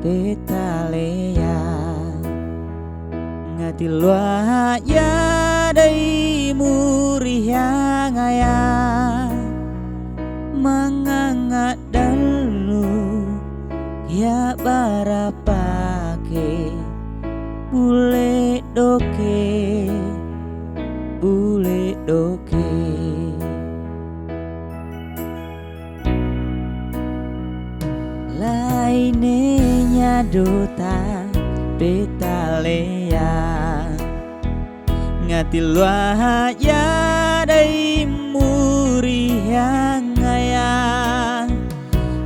petalea ngati lua ya dai muri yang aya manganga dalu ya barapake bule doke bule doke lainnya dota petalea ngati lua ya dai muri yang aya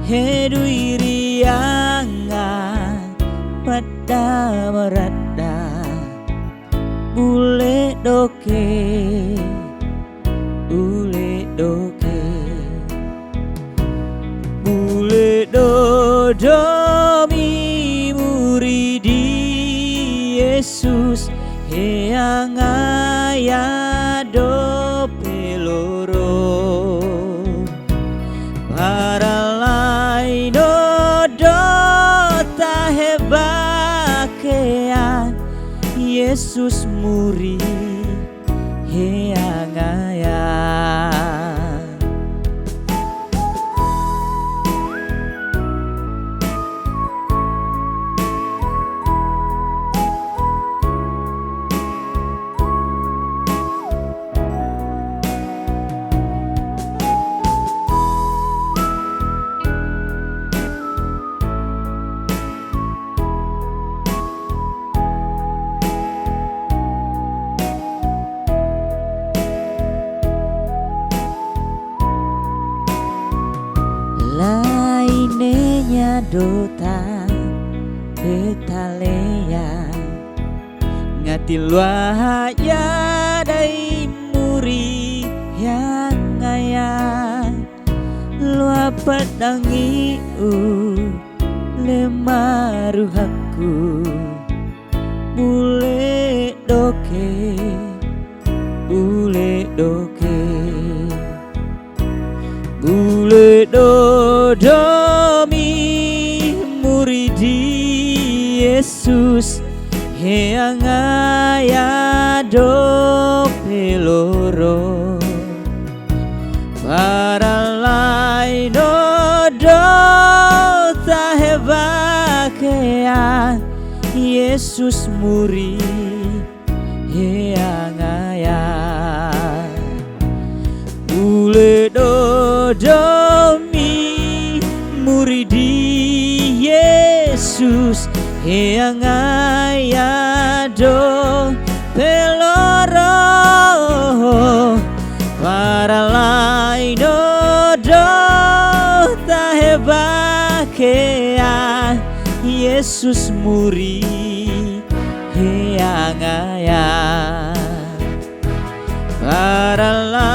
hedu irianga pada merada bule doke dodomi muridi Yesus yang aya do peloro para lain do ta hebakean Yesus muri yang aya lainnya dota petalea ngati lua ya dai muri yang aya lua padangi u lemaru hakku bule doke bule doke. Bule muridi Yesus yang aya do peloro para lain do tahebakea Yesus muri yang aya Bule dodomi muridi Yesus yang aya do peloro para lain do tahebakea Yesus muri yang aya. Para lain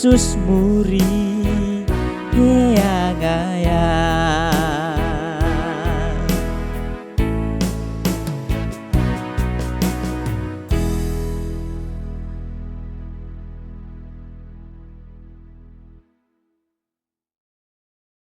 Yesus muri